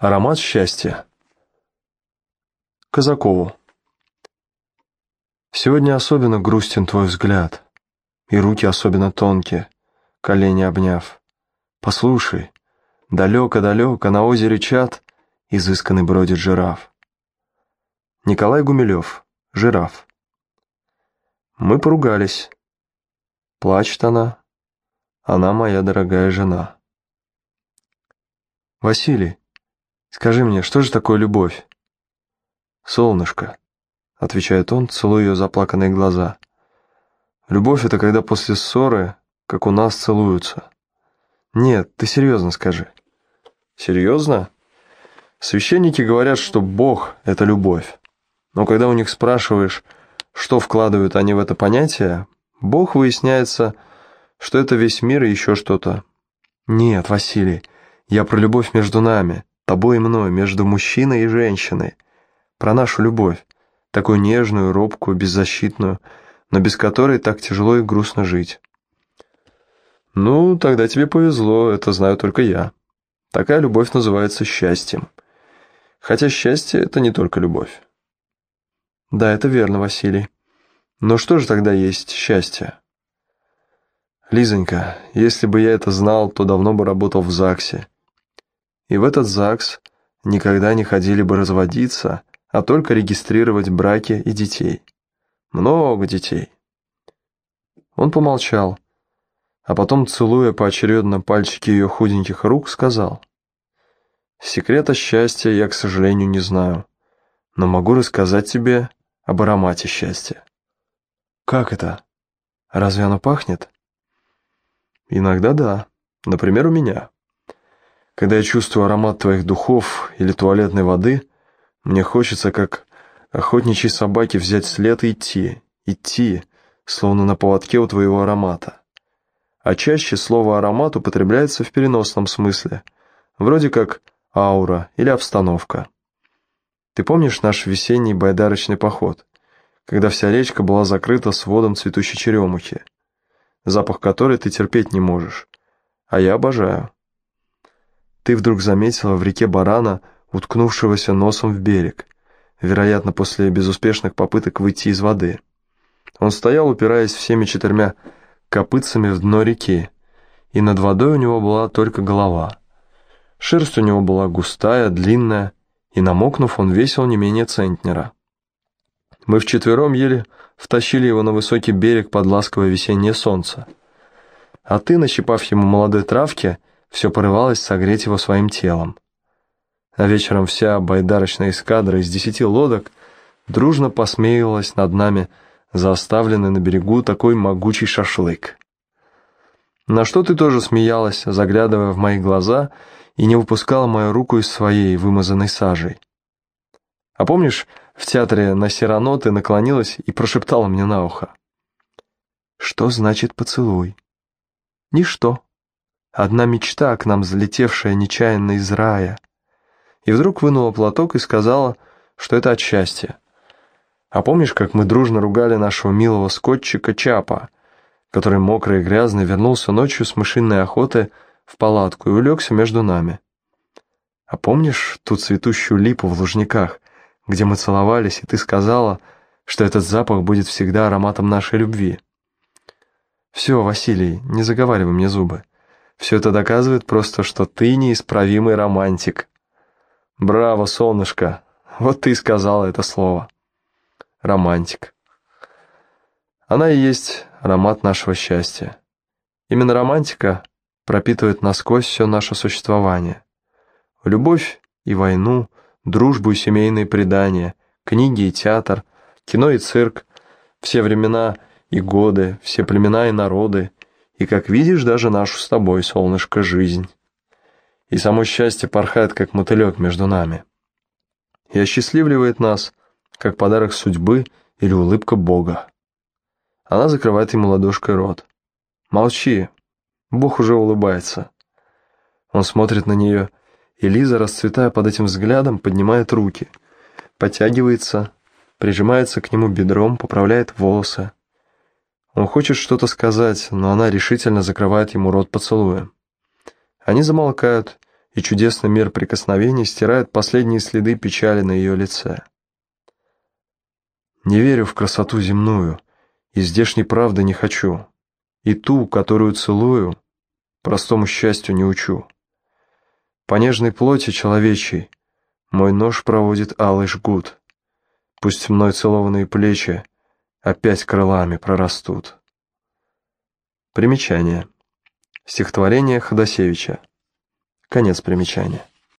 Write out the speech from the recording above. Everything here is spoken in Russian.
Аромат счастья. Казакову. Сегодня особенно грустен твой взгляд, И руки особенно тонкие, колени обняв. Послушай, далеко-далеко на озере чат Изысканный бродит жираф. Николай Гумилев, жираф. Мы поругались. Плачет она, она моя дорогая жена. Василий, Скажи мне, что же такое любовь?» «Солнышко», — отвечает он, целуя ее заплаканные глаза. «Любовь — это когда после ссоры, как у нас, целуются». «Нет, ты серьезно скажи». «Серьезно?» Священники говорят, что Бог — это любовь. Но когда у них спрашиваешь, что вкладывают они в это понятие, Бог выясняется, что это весь мир и еще что-то. Нет, Василий, я про любовь между нами тобой и мной, между мужчиной и женщиной, про нашу любовь, такую нежную, робкую, беззащитную, но без которой так тяжело и грустно жить. Ну, тогда тебе повезло, это знаю только я. Такая любовь называется счастьем. Хотя счастье — это не только любовь. Да, это верно, Василий. Но что же тогда есть счастье? Лизонька, если бы я это знал, то давно бы работал в ЗАГСе и в этот ЗАГС никогда не ходили бы разводиться, а только регистрировать браки и детей. Много детей. Он помолчал, а потом, целуя поочередно пальчики ее худеньких рук, сказал, «Секрета счастья я, к сожалению, не знаю, но могу рассказать тебе об аромате счастья». «Как это? Разве оно пахнет?» «Иногда да, например, у меня». Когда я чувствую аромат твоих духов или туалетной воды, мне хочется, как охотничьей собаке, взять след и идти, идти, словно на поводке у твоего аромата. А чаще слово «аромат» употребляется в переносном смысле, вроде как «аура» или «обстановка». Ты помнишь наш весенний байдарочный поход, когда вся речка была закрыта сводом цветущей черемухи, запах которой ты терпеть не можешь, а я обожаю. Ты вдруг заметила в реке барана, уткнувшегося носом в берег, вероятно, после безуспешных попыток выйти из воды. Он стоял, упираясь всеми четырьмя копытцами в дно реки, и над водой у него была только голова. Шерсть у него была густая, длинная, и, намокнув, он весил не менее центнера. Мы вчетвером еле втащили его на высокий берег под ласковое весеннее солнце. А ты, нащипав ему молодой травки, все порывалось согреть его своим телом. А вечером вся байдарочная эскадра из десяти лодок дружно посмеивалась над нами за оставленный на берегу такой могучий шашлык. На что ты тоже смеялась, заглядывая в мои глаза, и не выпускала мою руку из своей, вымазанной сажей. А помнишь, в театре на Сирано ты наклонилась и прошептала мне на ухо? «Что значит поцелуй?» «Ничто», Одна мечта, к нам залетевшая нечаянно из рая. И вдруг вынула платок и сказала, что это от счастья. А помнишь, как мы дружно ругали нашего милого скотчика Чапа, который мокрый и грязный вернулся ночью с мышиной охоты в палатку и улегся между нами? А помнишь ту цветущую липу в лужниках, где мы целовались, и ты сказала, что этот запах будет всегда ароматом нашей любви? Все, Василий, не заговаривай мне зубы. Все это доказывает просто, что ты неисправимый романтик. Браво, солнышко, вот ты и сказала это слово. Романтик. Она и есть аромат нашего счастья. Именно романтика пропитывает насквозь все наше существование. Любовь и войну, дружбу и семейные предания, книги и театр, кино и цирк, все времена и годы, все племена и народы, и, как видишь, даже нашу с тобой, солнышко, жизнь. И само счастье порхает, как мотылек между нами. И осчастливливает нас, как подарок судьбы или улыбка Бога. Она закрывает ему ладошкой рот. «Молчи, Бог уже улыбается». Он смотрит на нее, и Лиза, расцветая под этим взглядом, поднимает руки, подтягивается, прижимается к нему бедром, поправляет волосы. Он хочет что-то сказать, но она решительно закрывает ему рот поцелуем. Они замолкают, и чудесный мир прикосновений стирает последние следы печали на ее лице. Не верю в красоту земную, и здешней правды не хочу, и ту, которую целую, простому счастью не учу. По нежной плоти человечей мой нож проводит алый жгут, пусть мной целованные плечи опять крылами прорастут. Примечание. Стихотворение Ходосевича. Конец примечания.